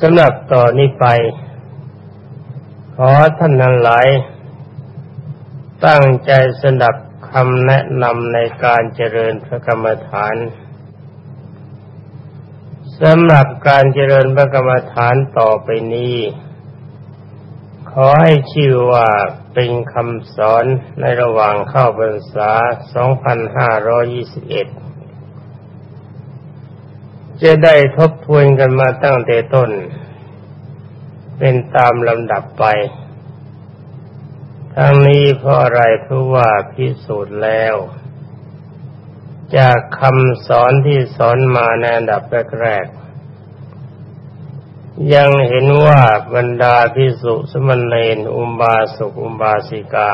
สำหรับต่อนนี้ไป ขอท่านทั้งหลาย ตั้งใจสดับคำแนะนำในการเจริญพระกรรมฐานสำหรับการเจริญพระกรรมฐานต่อไปนี้ ขอให้ชื่อว่าเป็นคำสอนในระหว่างเข้าพรรษา 2521 จะได้ทบทวนกันมาตั้งแต่ต้น เป็นตามลำดับไป ทั้งนี้เพราะอะไรเพราะว่าพิสูจน์แล้ว จากคำสอนที่สอนมาในอันดับแรกๆยังเห็นว่าบรรดาพิสุสมณเณรอุบาสกอุบาสิกา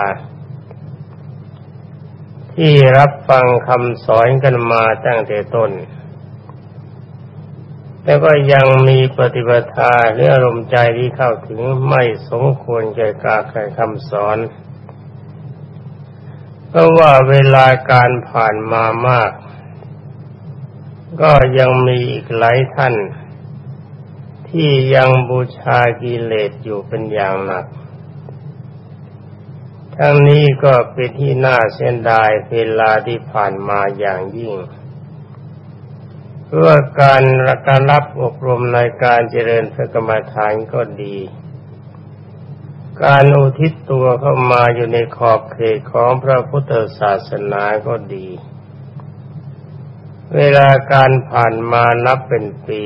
ที่รับฟังคำสอนกันมาตั้งแต่ต้น แต่ก็ยังมีปฏิบัติหรืออารมณ์ใจที่เข้าถึงไม่สมควรแก่การแข่คำสอน เพราะว่าเวลาการผ่านมามาก ก็ยังมีอีกหลายท่าน ที่ยังบูชากิเลสอยู่เป็นอย่างหนัก ทั้งนี้ก็เป็นที่น่าเสียดายเวลาที่ผ่านมาอย่างยิ่ง พื่อการการรับอบรมในการเจริญพระกรรมฐานก็ดี การอุทิศตัวเข้ามาอยู่ในขอบเขตของพระพุทธศาสนาก็ดี เวลาการผ่านมานับเป็นปี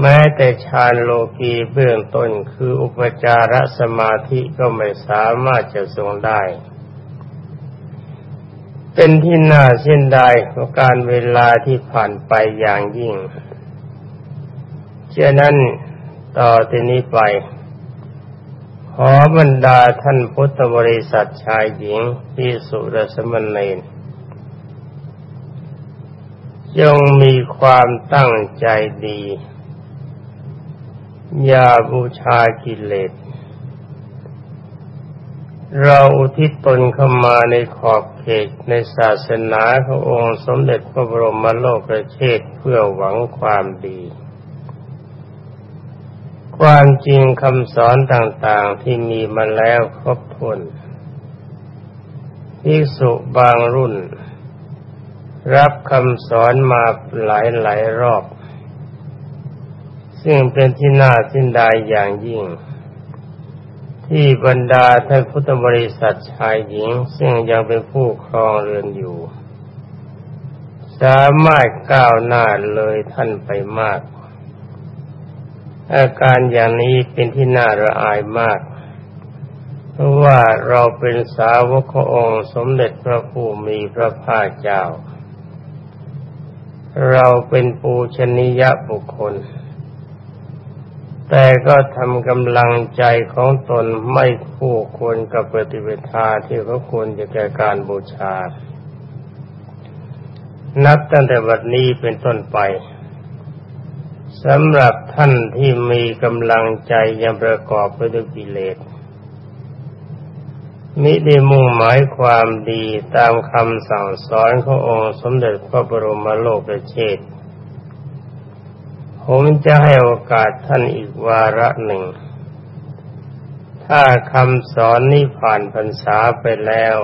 แม้แต่ฌานโลกีเบื้องต้นคืออุปจารสมาธิก็ไม่สามารถจะทรงได้ เป็นที่น่าเส้นได้ของการเวลาที่ผ่านไปอย่างยิ่งเช่นนั้นต่อที่นี้ไป ขอบรรดาท่านพุทธบริษัทชายหญิงที่สุรสมณเณรจงมีความตั้งใจดี อย่าบูชากิเลส เราอุทิศตนเข้ามาในขอบเขตในศาสนาขององค์สมเด็จพระบรมโลกประเทศเพื่อหวังความดี ความจริงคำสอนต่างๆที่มีมาแล้วครบถ้วนภิกษุบางรุ่น รับคำสอนมาหลายหลายรอบ ซึ่งเป็นที่น่าสินดายอย่างยิ่ง ที่บรรดาท่านพุทธบริษัทชายหญิง ซึ่งยังเป็นผู้ครองเรือนอยู่ สามารถก้าวหน้าเลยท่านไปมาก อาการอย่างนี้เป็นที่น่าระอายมาก เพราะว่าเราเป็นสาวกขอองค์สมเด็จพระผู้มีพระภาคเจ้า เราเป็นปูชนียบุคคล แต่ก็ทำกำลังใจของตนไม่คู่ควรกับปฏิเวทาที่เขาควรจะแก่การบูชา นับตั้งแต่วันนี้เป็นต้นไปสำหรับท่านที่มีกำลังใจยังประกอบไปด้วยกิเลสมิได้มุ่งหมายความดีตามคำสั่งสอนขององค์สมเด็จพระบรมโลกเชษ ผมจะให้โอกาสท่านอีกวาระหนึ่ง ถ้าคำสอนนี้ผ่านพรรษาไปแล้ว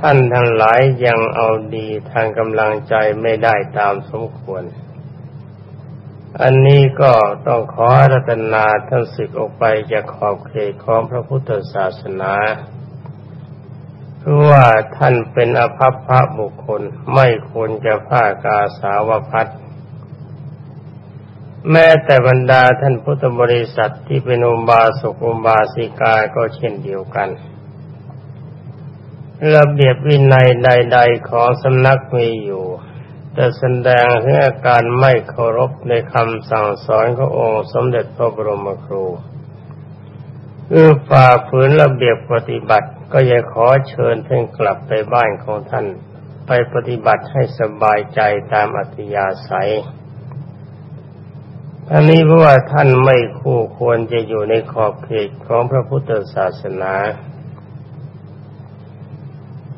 ท่านทั้งหลายยังเอาดีทางกำลังใจไม่ได้ตามสมควร อันนี้ก็ต้องขอรัตนาท่านศึกออกไปจากขอบเขตของพระพุทธศาสนาเพราะว่าท่านเป็นอภัพพระบุคคลไม่ควรจะผ้ากาสาวพัด แม้แต่บรรดาท่านพุทธบริษัทที่เป็นอุบาสกอุบาสิกาก็เช่นเดียวกัน ระเบียบวินัยใด ๆ ของสำนักมีอยู่ แต่แสดงให้อาการไม่เคารพในคำสั่งสอนขององค์สมเด็จพระบรมครูคือฝ่าฝืนระเบียบปฏิบัติ ก็อย่าขอเชิญท่านกลับไปบ้านของท่าน ไปปฏิบัติให้สบายใจตามอัธยาศัย อันนี้เพราะว่าท่านไม่คู่ควรจะอยู่ในขอบเขตของพระพุทธศาสนา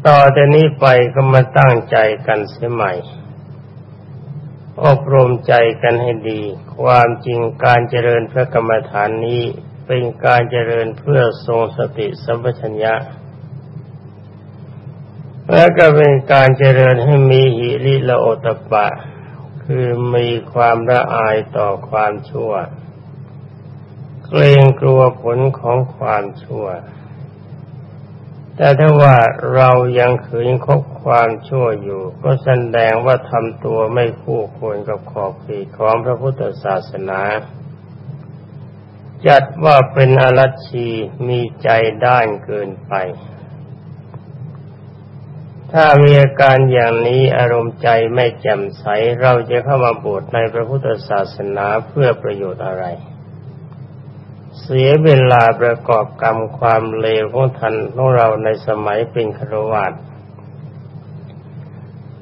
ต่อจากนี้ไปก็มาตั้งใจกันเสียใหม่ อบรมใจกันให้ดี ความจริงการเจริญพระกรรมฐานนี้เป็นการเจริญเพื่อทรงสติสัมปชัญญะ และก็เป็นการเจริญให้มีหิริละโอตปะ คือมีความละอายต่อความชั่ว เกรงกลัวผลของความชั่ว แต่ถ้าว่าเรายังขืนคบความชั่วอยู่ ก็แสดงว่าทำตัวไม่คู่ควรกับขอบเขตของพระพุทธศาสนา จัดว่าเป็นอรัชชีมีใจด้านเกินไป ถ้ามีอาการอย่างนี้อารมณ์ใจไม่แจ่มใส เราจะเข้ามาบวชในพระพุทธศาสนาเพื่อประโยชน์อะไร เสียเวลาประกอบกรรมความเลวของท่านของเราในสมัยเป็นครวาต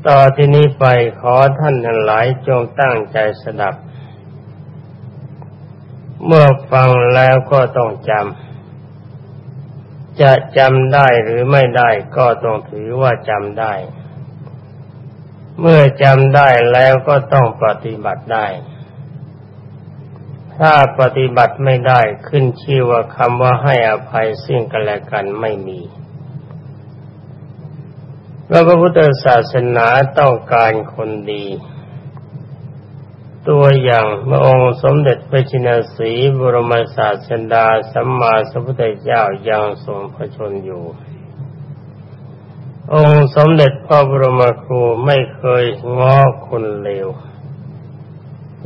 ต่อที่นี้ไปขอท่านทั้งหลายจงตั้งใจสดับ เมื่อฟังแล้วก็ต้องจำ จะจำได้หรือไม่ได้ก็ต้องถือว่าจำได้ เมื่อจำได้แล้วก็ต้องปฏิบัติได้ ถ้าปฏิบัติไม่ได้ขึ้นชื่อว่าคำว่าให้อภัยซึ่งกันและกันไม่มีพระพุทธศาสนาต้องการคนดี ตัวอย่างพระองค์สมเด็จพระชินสีบรมศาสดาสัมมาสัมพุทธเจ้ายังทรงพระชนอยู่ องค์สมเด็จพระบรมครูไม่เคยง้อคนเลว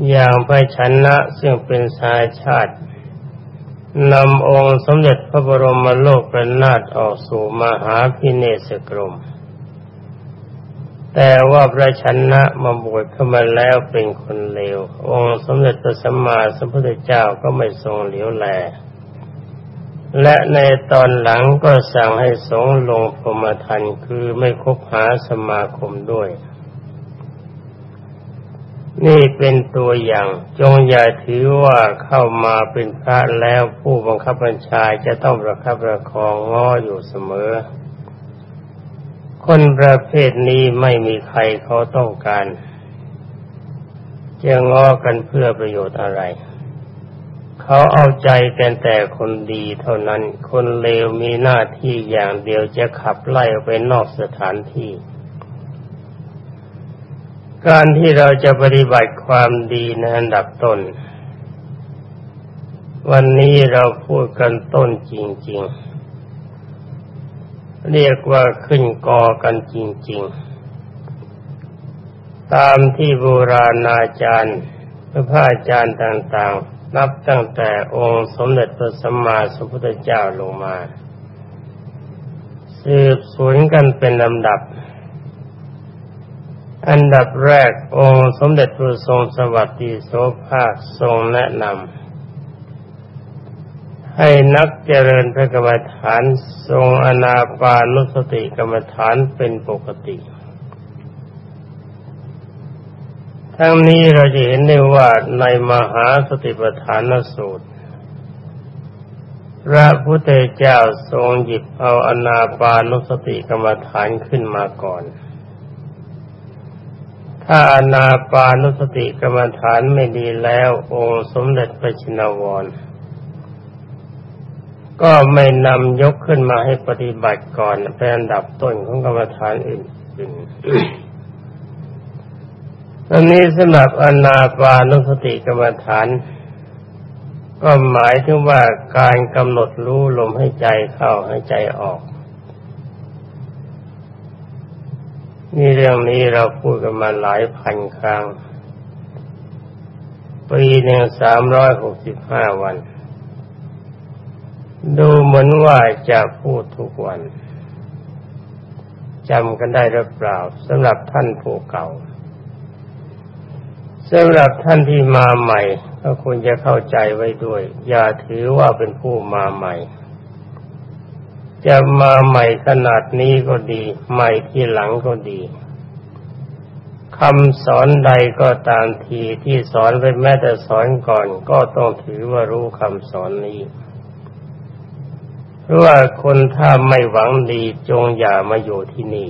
อย่างพระชนะซึ่งเป็นสายชาตินำองค์สมเด็จพระบรมโลกประนาตออกสู่มหาพิเนศกรม แต่ว่าพระชนะมาบวชเข้ามาแล้วเป็นคนเลว องค์สมเด็จพระสัมมาสัมพุทธเจ้าก็ไม่ทรงเหลียวแล และในตอนหลังก็สั่งให้สงลงพรมทันคือไม่คบหาสมาคมด้วย นี่เป็นตัวอย่างจงอย่าถือว่าเข้ามาเป็นพระแล้วผู้บังคับบัญชาจะต้องประคับประคองง้ออยู่เสมอ คนประเภทนี้ไม่มีใครเขาต้องการ จะง้อกันเพื่อประโยชน์อะไร เขาเอาใจกันแต่คนดีเท่านั้น คนเลวมีหน้าที่อย่างเดียวจะขับไล่ไปนอกสถานที่ การที่เราจะปฏิบัติความดีในอันดับต้น วันนี้เราพูดกันต้นจริง ๆ เรียกว่าขึ้นกอกันจริง ๆ ตามที่โบราณอาจารย์พระพาอาจารย์ต่างๆ นับตั้งแต่องค์สมเด็จพระสัมมาสัมพุทธเจ้าลงมา สืบสวนกันเป็นลำดับ อันดับแรกองค์สมเด็จพระทรงสวัสดีโสภาคทรงแนะนำ ให้นักเจริญพระกรรมฐานทรงอนาปานุสติกรรมฐานเป็นปกติ ทั้งนี้เราจะเห็นได้ว่าในมหาสติปัฏฐานสูตร พระพุทธเจ้าทรงหยิบเอาอนาปานุสติกรรมฐานขึ้นมาก่อน ถ้าอนาปานุสติกรรมฐานไม่ดีแล้วองค์สมเด็จพระชินวร ก็ไม่นำยกขึ้นมาให้ปฏิบัติก่อนเป็นอันดับต้นของกรรมฐานอื่นๆตอนนี้สำหรับอนาปานุสติกรรมฐาน ก็หมายถึงว่าการกำหนดรู้ลมให้ใจเข้าให้ใจออก นี่เรื่องนี้เราพูดกันมาหลายพันครั้งปีหนึ่งสามร้อยหกสิบห้าวัน ดูเหมือนว่าจะพูดทุกวันจำกันได้หรือเปล่าสำหรับท่านผู้เก่าสำหรับท่านที่มาใหม่ ก็ควรจะเข้าใจไว้ด้วย อย่าถือว่าเป็นผู้มาใหม่ จะมาใหม่ขนาดนี้ก็ดี ใหม่ที่หลังก็ดีคำสอนใดก็ตามทีที่สอนไปแม้แต่สอนก่อน ก็ต้องถือว่ารู้คำสอนนี้ ว่าคนถ้าไม่หวังดีจงอย่ามาอยู่ที่นี่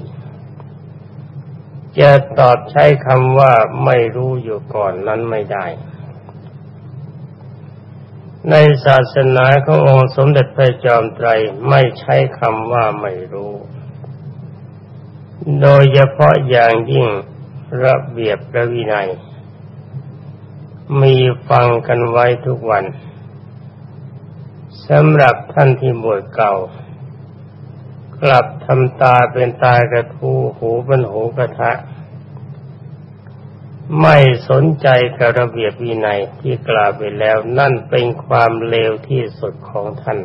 จะตอบใช้คำว่าไม่รู้อยู่ก่อนนั้นไม่ได้ ในศาสนาขององค์สมเด็จพระจอมไตรไม่ใช้คำว่าไม่รู้ โดยเฉพาะอย่างยิ่งระเบียบระวินัย มีฟังกันไว้ทุกวัน สำหรับท่านที่บวชเก่า กลับทำตาเป็นตากระทูหูเป็นหูกระทะ ไม่สนใจกับระเบียบวินัยที่กล่าวไปแล้ว นั่นเป็นความเลวที่สุดของท่าน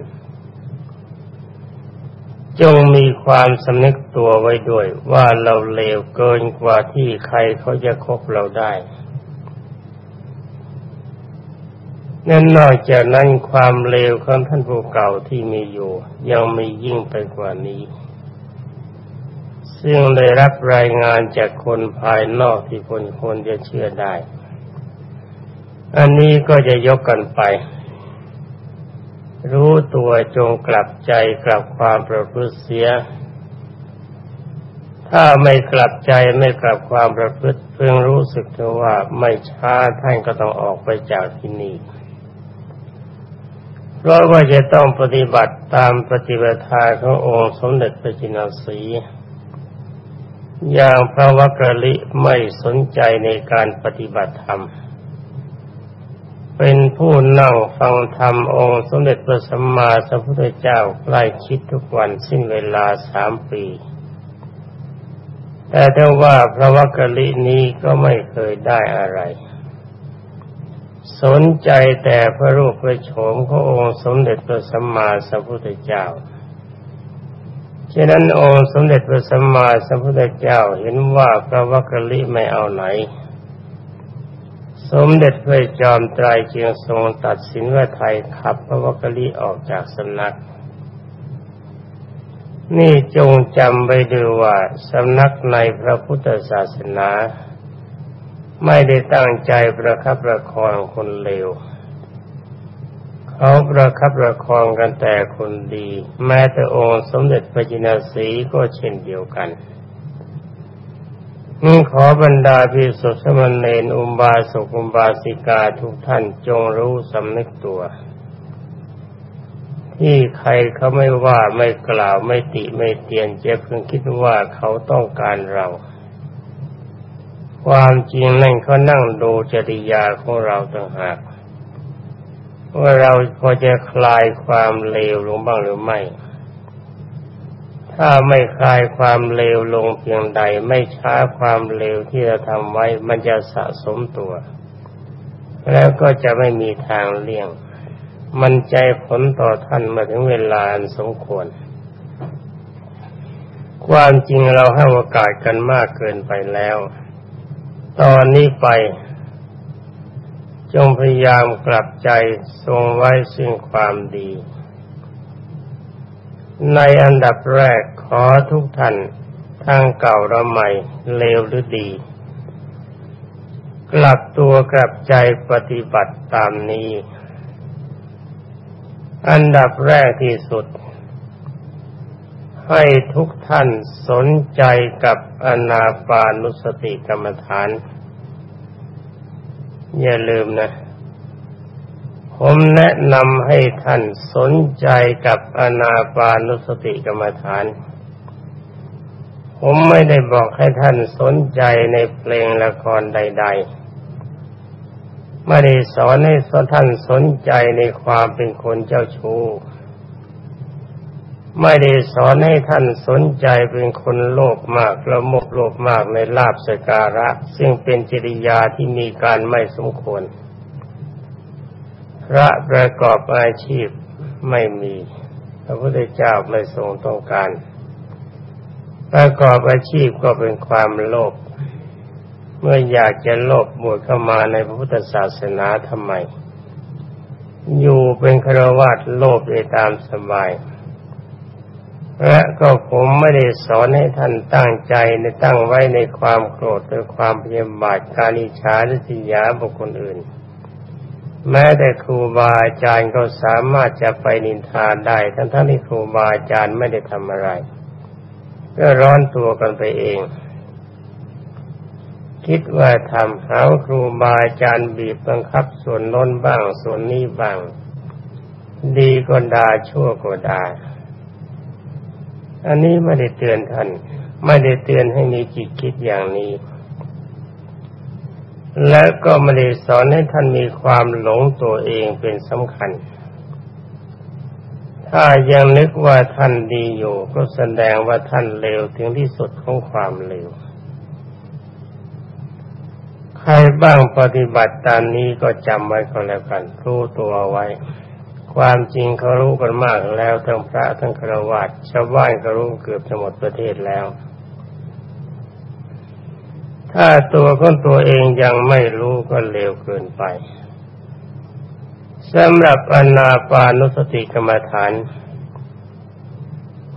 จงมีความสำนึกตัวไว้ด้วยว่าเราเลวเกินกว่าที่ใครเขาจะคบเราได้ นั่นนอกจากนั้นความเลวของท่านผู้เก่าที่มีอยู่ ยังมียิ่งไปกว่านี้ ซึ่งได้รับรายงานจากคนภายนอกที่คนคนจะเชื่อได้ อันนี้ก็จะยกกันไป รู้ตัวจงกลับใจกลับความประพฤติเสีย ถ้าไม่กลับใจไม่กลับความประพฤติเพิ่งรู้สึกเถอะว่าไม่ช้าท่านก็ต้องออกไปจากที่นี่ เพราะว่าจะต้องปฏิบัติตามปฏิบัติทาขององค์สมเด็จพระจินสี อย่างพระวักลิไม่สนใจในการปฏิบัติธรรม เป็นผู้นั่งฟังธรรมองค์สมเด็จพระสัมมาสัมพุทธเจ้าใกล้ชิดทุกวันสิ้นเวลาสามปี แต่ถ้าว่าพระวักลินี้ก็ไม่เคยได้อะไร สนใจแต่พระรูปพระโฉมขององค์สมเด็จพระสัมมาสัมพุทธเจ้า ฉะนั้นองค์สมเด็จพระสัมมาสัมพุทธเจ้าเห็นว่าพระวักกะลิไม่เอาไหน สมเด็จพระจอมไตรจึงทรงตัดสินว่าไทยขับพระวักกะลิออกจากสำนัก นี่จงจำไว้ดูว่าสำนักในพระพุทธศาสนา ไม่ได้ตั้งใจประคับประคองคนเลวเขาประคับประคองกันแต่คนดี แม้แต่องค์สมเด็จพระจินสีก็เช่นเดียวกันนี่ขอบรรดาพิสุทธิมณเณรอุบาสกอุบาสิกาทุกท่านจงรู้สำนึกตัว ที่ใครเขาไม่ว่าไม่กล่าวไม่ติไม่เตียนเจ็บเพิ่งคิดว่าเขาต้องการเรา ความจริงนั่นเขานั่งดูจริยาของเราต่างหากว่าเราพอจะคลายความเลวลงบ้างหรือไม่ ถ้าไม่คลายความเลวลงเพียงใด ไม่ช้าความเลวที่เราทำไว้ มันจะสะสมตัว แล้วก็จะไม่มีทางเลี่ยง มันใจผลต่อท่านมาถึงเวลาอันสมควร ความจริงเราให้โอกาสกันมากเกินไปแล้ว ตอนนี้ไป จงพยายามกลับใจทรงไว้ซึ่งความดี ในอันดับแรกขอทุกท่านทั้งเก่าและใหม่เลวหรือดี กลับตัวกลับใจปฏิบัติตามนี้ อันดับแรกที่สุด ให้ทุกท่านสนใจกับอนาปานุสติกรรมฐาน อย่าลืมนะ ผมแนะนำให้ท่านสนใจกับอนาปานุสติกรรมฐาน ผมไม่ได้บอกให้ท่านสนใจในเพลงละครใด ๆ ไม่ได้สอนให้ท่านสนใจในความเป็นคนเจ้าชู้ ไม่ได้สอนให้ท่านสนใจเป็นคนโลภมากละโมกโลภมากในลาบสการะ ซึ่งเป็นจริยาที่มีการไม่สมควร พระประกอบอาชีพไม่มีพระพุทธเจ้าไม่ทรงต้องการ ประกอบอาชีพก็เป็นความโลภเมื่ออยากจะโลภบวชเข้ามาในพระพุทธศาสนาทำไม อยู่เป็นครวัตโลภได้ตามสบาย และก็ผมไม่ได้สอนให้ท่านตั้งใจในตั้งไว้ในความโกรธหรือความพยาบาทการอิจฉาหรือสิยาบุคคลอื่น แม้แต่ครูบาอาจารย์ก็สามารถจะไปนินทาได้ ทั้งทั้งที่ครูบาอาจารย์ไม่ได้ทำอะไร ก็ร้อนตัวกันไปเอง คิดว่าทำหาครูบาอาจารย์บีบบังคับส่วนน้นบ้างส่วนนี้บ้าง ดีก็ด่าชั่วก็ด่า อันนี้ไม่ได้เตือนท่าน ไม่ได้เตือนให้มีจิตคิดอย่างนี้ และก็ไม่ได้สอนให้ท่านมีความหลงตัวเองเป็นสำคัญ ถ้ายังนึกว่าท่านดีอยู่ก็แสดงว่าท่านเลวถึงที่สุดของความเลวใครบ้างปฏิบัติตามนี้ก็จำไว้ก็แล้วกันรู้ตัวไว้ ความจริงเขารู้กันมากแล้วทั้งพระทั้งฆรวาสชาวบ้านก็รู้เกือบจะหมดประเทศแล้ว ถ้าตัวของตัวเองยังไม่รู้ก็เลวเกินไปสำหรับอนาปานุสติกรรมฐาน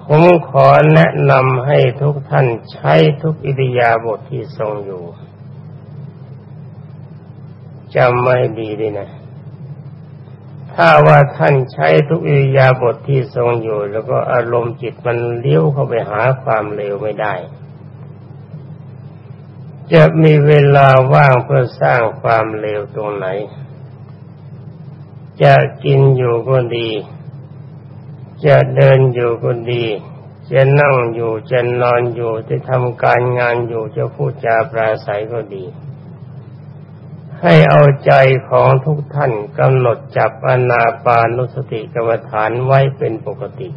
ผมขอแนะนำให้ทุกท่านใช้ทุกอิริยาบถทที่ทรงอยู่จำไม่ดีดีนะ ถ้าว่าท่านใช้ทุกอิยาบทที่ทรงอยู่ แล้วก็อารมณ์จิตมันเลี้ยวเข้าไปหาความเลวไม่ได้ จะมีเวลาว่างเพื่อสร้างความเลวตรงไหน จะกินอยู่ก็ดี จะเดินอยู่ก็ดี จะนั่งอยู่จะนอนอยู่จะทำการงานอยู่จะพูดจาปราศัยก็ดี ให้เอาใจของทุกท่านกำหนดจับอนาปานุสติกรรมฐานไว้เป็นปกติ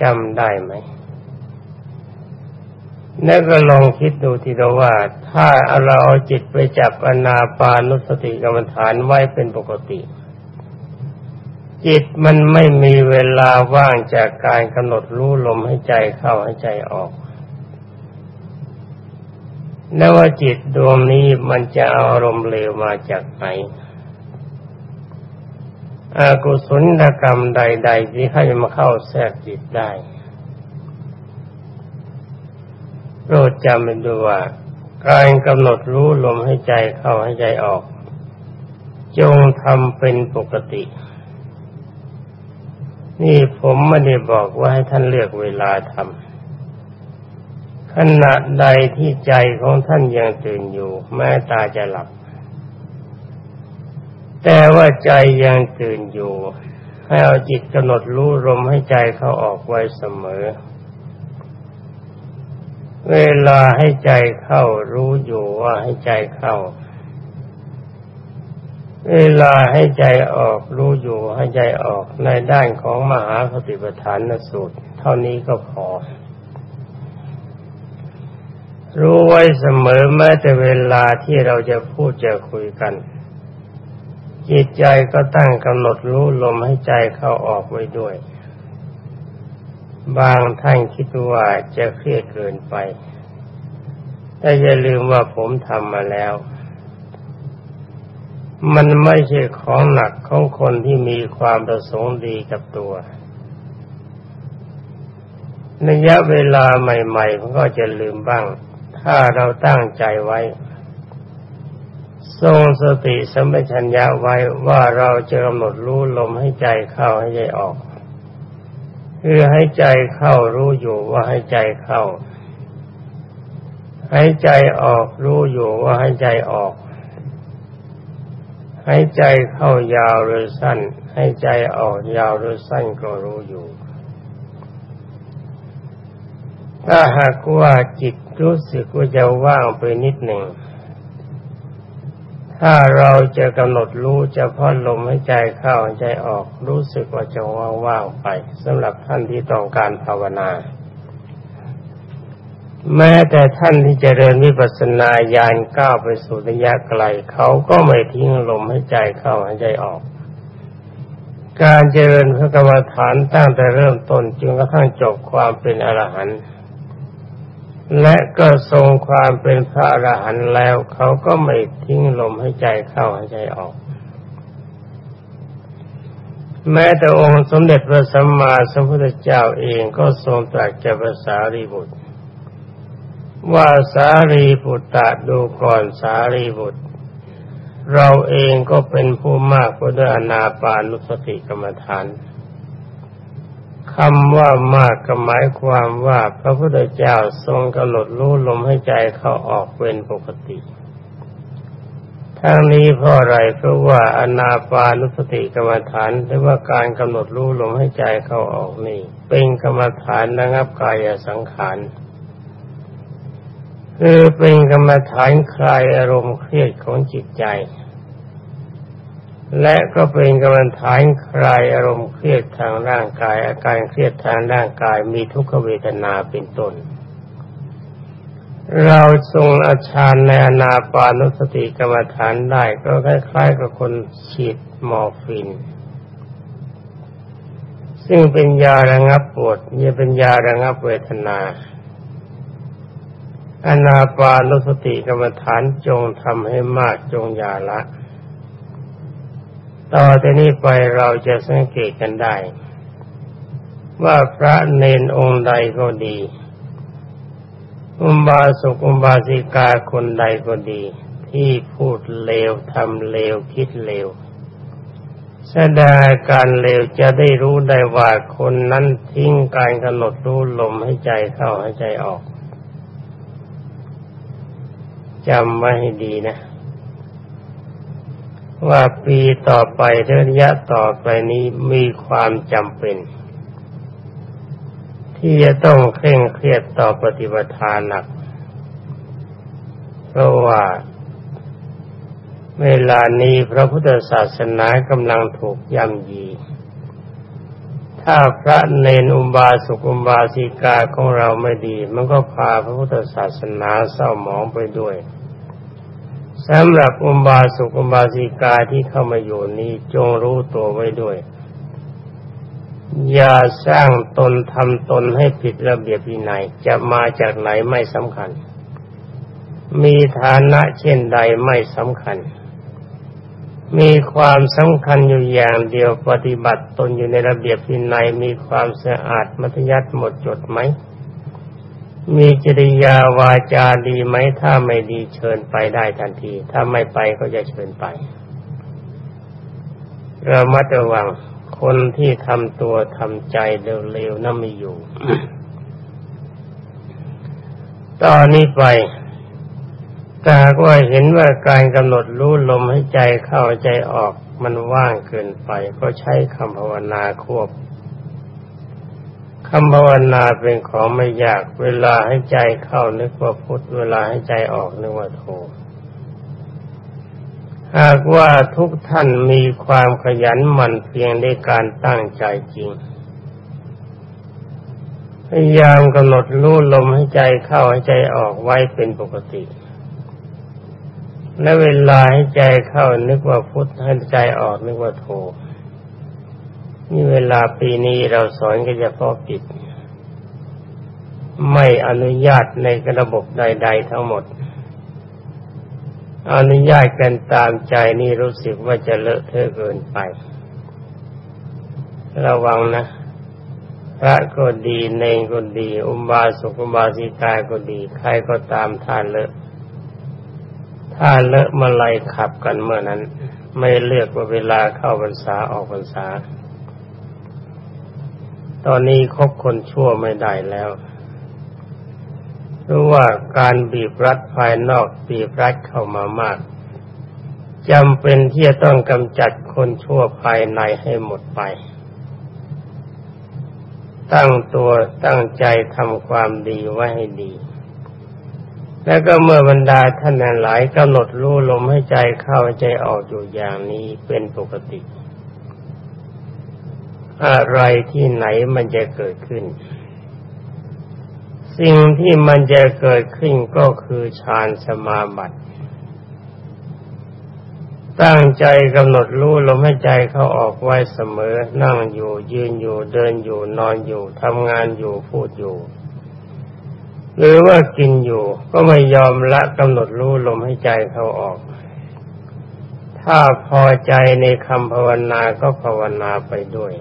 จำได้ไหมนั่นก็ลองคิดดูทีเดียวว่า ถ้าเราเอาจิตไปจับอนาปานุสติกรรมฐานไว้เป็นปกติ จิตมันไม่มีเวลาว่างจากการกำหนดรู้ลมให้ใจเข้าให้ใจออก แล้วว่าจิตดวงนี้มันจะเอาอารมณ์เลวมาจากไหนอากุศลกรรมใด ๆ ที่ให้มาเข้าแทรกจิตได้โปรดจำเป็นดูว่า การกำหนดรู้ลมให้ใจเข้าให้ใจออก จงทำเป็นปกติ นี่ผมไม่ได้บอกว่าให้ท่านเลือกเวลาทำ ขณะใดที่ใจของท่านยังตื่นอยู่ แม้ตาจะหลับ แต่ว่าใจยังตื่นอยู่ ให้เอาจิตกำหนดรู้ลมให้ใจเขาออกไว้เสมอ เวลาให้ใจเข้ารู้อยู่ว่าให้ใจเข้า เวลาให้ใจออกรู้อยู่ให้ใจออกในด้านของมหาสติปัฏฐานสูตร เท่านี้ก็พอ รู้ไว้เสมอแม้แต่เวลาที่เราจะพูดจะคุยกัน จิตใจก็ตั้งกำหนดรู้ลมให้ใจเข้าออกไว้ด้วย บางท่านคิดว่าจะเครียดเกินไป แต่อย่าลืมว่าผมทำมาแล้ว มันไม่ใช่ของหนักของคนที่มีความประสงค์ดีกับตัวระยะเวลาใหม่ๆมันก็จะลืมบ้าง ถ้าเราตั้งใจไว้ ทรงสติสัมปชัญญะไว้ว่าเราจะกำหนดรู้ลมให้ใจเข้าให้ใจออกคือให้ใจเข้ารู้อยู่ว่าให้ใจเข้า ให้ใจออกรู้อยู่ว่าให้ใจออก ให้ใจเข้ายาวหรือสั้น ให้ใจออกยาวหรือสั้นก็รู้อยู่ ถ้าหากว่าจิตรู้สึกว่าจะว่างไปนิดหนึ่ง ถ้าเราจะกำหนดรู้จะพาะลมให้ใจเข้าใจออก รู้สึกว่าจะว่างๆไปสำหรับท่านที่ต้องการภาวนา แม้แต่ท่านที่จเจริญวิปัสสนาญาณก้าวไปสู่ระยะไกลเขาก็ไม่ทิ้งลมให้ใจเข้าให้ใจออกการเจริญพระกรรมฐานตั้งแต่เริ่มต้นจนกระทั่งจบความเป็นอรหันต์ และก็ทรงความเป็นพระอรหันต์แล้ว เขาก็ไม่ทิ้งลมให้ใจเข้าให้ใจออก แม้แต่องค์สมเด็จพระสัมมาสัมพุทธเจ้าเองก็ทรงตรัสแก่ภาษารีบุตร ว่าสารีบุตรตาดูก่อนสารีบุตร เราเองก็เป็นผู้มากกว่าด้วยอนาปานุสติกรรมฐาน คำว่ามากก็หมายความว่าพระพุทธเจ้าทรงกำหนดรู้ลมให้ใจเข้าออกเป็นปกติ ทั้งนี้เพราะอะไรเพราะว่าอนาปานุสติกรรมฐานหรือว่าการกำหนดรู้ลมให้ใจเข้าออกนี่ เป็นกรรมฐานระงับกายสังขารคือเป็นกรรมฐานคลายอารมณ์เครียดของจิตใจ และก็เป็นกำลังฐานคลายอารมณ์เครียดทางร่างกาย อาการเครียดทางร่างกายมีทุกขเวทนาเป็นต้น เราทรงอาชานในอนาปานุสติกรรมฐานได้ก็คล้ายๆกับคนฉีดมอร์ฟิน ซึ่งเป็นยาระงับปวดนี่เป็นยาระงับเวทนาอนาปานุสติกรรมฐานจงทำให้มากจงยาละ ต่อจากนี้ไปเราจะสังเกตกันได้ ว่าพระเนนองค์ใดก็ดี อุบาสกอุบาสิกาคนใดก็ดี ที่พูดเลวทำเลวคิดเลวแสดงการเลวจะได้รู้ได้ว่าคนนั้นทิ้งการกำหนดรู้ลมให้ใจเข้าให้ใจออกจำไว้ให้ดีนะ ว่าปีต่อไประยะต่อไปนี้มีความจำเป็น ที่จะต้องเคร่งเครียดต่อปฏิบัติทานหนัก เพราะว่า เวลานี้พระพุทธศาสนากำลังถูกย่ำยี ถ้าพระเนนอุบาสุกอุบาสิกาของเราไม่ดี มันก็พาพระพุทธศาสนาเศร้าหมองไปด้วย สำหรับอุบาสกอุบาสิกาที่เข้ามาอยู่นี้จงรู้ตัวไว้ด้วย อย่าสร้างตนทำตนให้ผิดระเบียบวินัยจะมาจากไหนไม่สำคัญ มีฐานะเช่นใดไม่สำคัญ มีความสำคัญอยู่อย่างเดียวปฏิบัติตนอยู่ในระเบียบวินัยมีความสะอาดมัธยัติหมดจดไหม มีจริยาวาจาดีไหมถ้าไม่ดีเชิญไปได้ทันที ถ้าไม่ไปก็จะเชิญไปเรามัดระวังคนที่ทำตัวทำใจเร็วๆนั่นไม่อยู่ ตอนนี้ไปตาก็เห็นว่าการกำหนดรู้ลมให้ใจเข้าใจออกมันว่างเกินไป ก็ใช้คำภาวนาควบ คำภาวนาเป็นของไม่ยาก เวลาให้ใจเข้านึกว่าพุทธเวลาให้ใจออกนึกว่าโทหากว่าทุกท่านมีความขยันหมั่นเพียงในการตั้งใจจริง พยายามกำหนดรู้ลมให้ใจเข้าให้ใจออกไว้เป็นปกติ และเวลาให้ใจเข้านึกว่าพุทธให้ใจออกนึกว่าโท นี่เวลาปีนี้เราสอนก็จะพาะกิจไม่อนุญาตในระบบใด ๆ ทั้งหมด อนุญาตกันตามใจนี่รู้สึกว่าจะเลอะเทอะเกินไป ระวังนะ พระก็ดีเนงก็ดี อุบาสกอุบาสิกาก็ดี ใครก็ตามท่านเลอะถ้าเลอะมาไล่ขับกันเมื่อนั้น ไม่เลือกว่าเวลาเข้าพรรษาออกพรรษา ตอนนี้คบคนชั่วไม่ได้แล้วเพราะว่าการบีบรัดภายนอกบีบรัดเข้ามามากจำเป็นที่จะต้องกำจัดคนชั่วภายในให้หมดไป ตั้งตัวตั้งใจทำความดีไว้ให้ดี แล้วก็เมื่อบรรดาท่านหลายกำหนดรู้ลมให้ใจเข้าใจออกอยู่อย่างนี้เป็นปกติ อะไรที่ไหนมันจะเกิดขึ้น สิ่งที่มันจะเกิดขึ้นก็คือฌานสมาบัติตั้งใจกำหนดรู้ลมให้ใจเขาออกไว้เสมอ นั่งอยู่ยืนอยู่เดินอยู่นอนอยู่ทำงานอยู่พูดอยู่ หรือว่ากินอยู่ก็ไม่ยอมละกำหนดรู้ลมให้ใจเขาออก ถ้าพอใจในคำภาวนาก็ภาวนาไปด้วย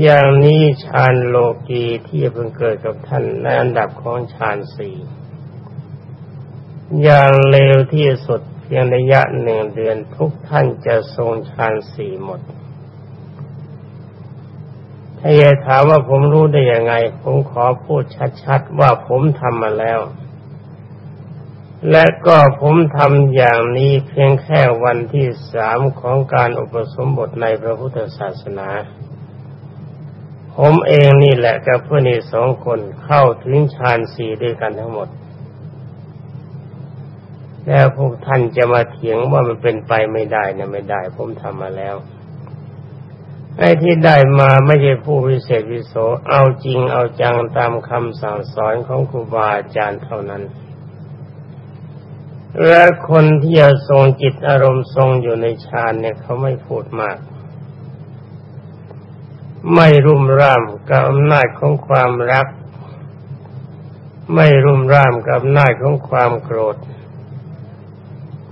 อย่างนี้ฌานโลกีที่เพิ่งเกิดกับท่านในอันดับของฌานสี่อย่างเร็วที่สุดเพียงระยะหนึ่งเดือนทุกท่านจะทรงฌานสี่หมด ถ้าจะถามว่าผมรู้ได้ยังไง ผมขอพูดชัดๆว่าผมทำมาแล้ว และก็ผมทำอย่างนี้เพียงแค่วันที่สามของการอุปสมบทในพระพุทธศาสนา ผมเองนี่แหละกับเพื่อนอีกสองคนเข้าถึงฌานสี่ด้วยกันทั้งหมด แล้วพวกท่านจะมาเถียงว่ามันเป็นไปไม่ได้นะไม่ได้ ผมทำมาแล้วไอ้ที่ได้มาไม่ใช่ผู้วิเศษวิโสเอาจริงเอาจังตามคำสั่งสอนของครูบาอาจารย์เท่านั้น และคนที่จะทรงจิตอารมณ์ทรงอยู่ในฌานเนี่ยเขาไม่พูดมาก ไม่รุ่มร่ามกับอำนาจของความรัก ไม่รุ่มร่ามกับอำนาจของความโกรธ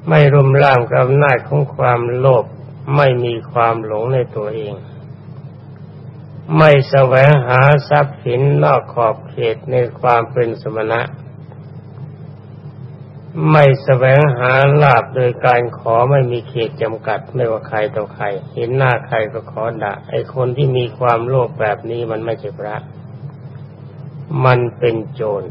ไม่รุ่มร่ามกับอำนาจของความโลภไม่มีความหลงในตัวเอง ไม่แสวงหาทรัพย์สินนอกขอบเขตในความเป็นสมณะ ไม่แสวงหาลาบโดยการขอไม่มีเขตจำกัดไม่ว่าใครต่อใคร เห็นหน้าใครก็ขอด่าไอ้คนที่มีความโลภแบบนี้มันไม่ใช่พระ มันเป็นโจร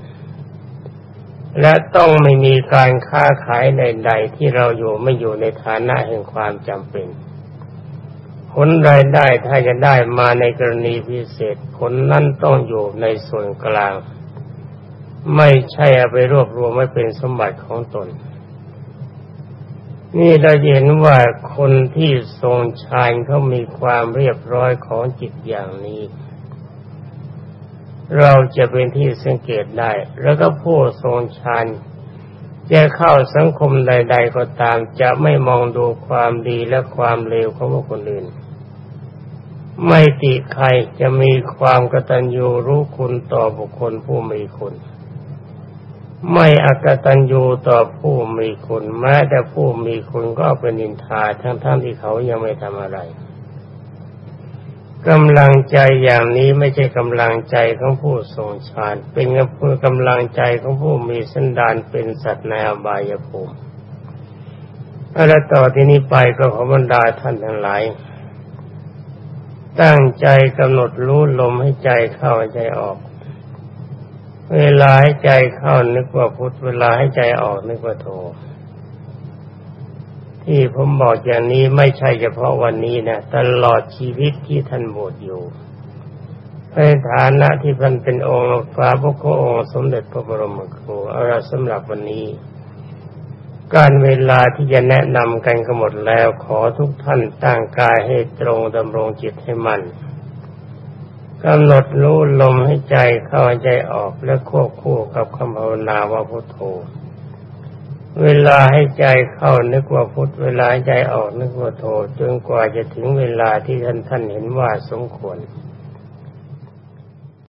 และต้องไม่มีการค้าขายใดๆที่เราอยู่ไม่อยู่ในฐานะแห่งความจำเป็น ผลรายได้ถ้าจะได้มาในกรณีพิเศษ ผลนั้นต้องอยู่ในส่วนกลาง ไม่ใช่เอาไปรวบรวมไม่เป็นสมบัติของตน นี่เราเห็นว่าคนที่ทรงฌานเขามีความเรียบร้อยของจิตอย่างนี้ เราจะเป็นที่สังเกตได้ แล้วก็ผู้ทรงฌานจะเข้าสังคมใด ๆ ก็ตาม จะไม่มองดูความดีและความเลวของคนอื่น ไม่ติใครจะมีความกตัญญูรู้คุณต่อบุคคลผู้มีคุณ ไม่อกตัญญูต่อผู้มีคุณแม้แต่ผู้มีคุณก็เป็นนินทาทั้งๆทที่เขายังไม่ทำอะไรกำลังใจอย่างนี้ไม่ใช่กำลังใจของผู้ทรงฌานเป็นกำลังใจของผู้มีสันดานเป็นสัตว์ในอบายภูมิและต่อที่นี้ไปก็ขอบรรดาท่านทั้งหลาย ตั้งใจกำหนดรู้ลมให้ใจเข้าใจออก เวลาให้ใจเข้านึกว่าพุทธเวลาให้ใจออกนึกว่าโท ที่ผมบอกอย่างนี้ไม่ใช่เฉพาะวันนี้นะตลอดชีวิตที่ท่านบวชอยู่ในฐานะที่ท่านเป็นองค์ฟ้าพระโคองค์สมเด็จพระบรมครูเอาละสำหรับวันนี้ การเวลาที่จะแนะนำกันก็หมดแล้วขอทุกท่านตั้งกายให้ตรงดำรงจิตให้มัน กำหนดรู้ลมให้ใจเข้าใจออกและควบคู่กับคำภาวนาว่าพุทโธ เวลาให้ใจเข้านึกว่าพุทเวลาใจออกนึกว่าโธจนกว่าจะถึงเวลาที่ท่านท่านเห็นว่าสมควร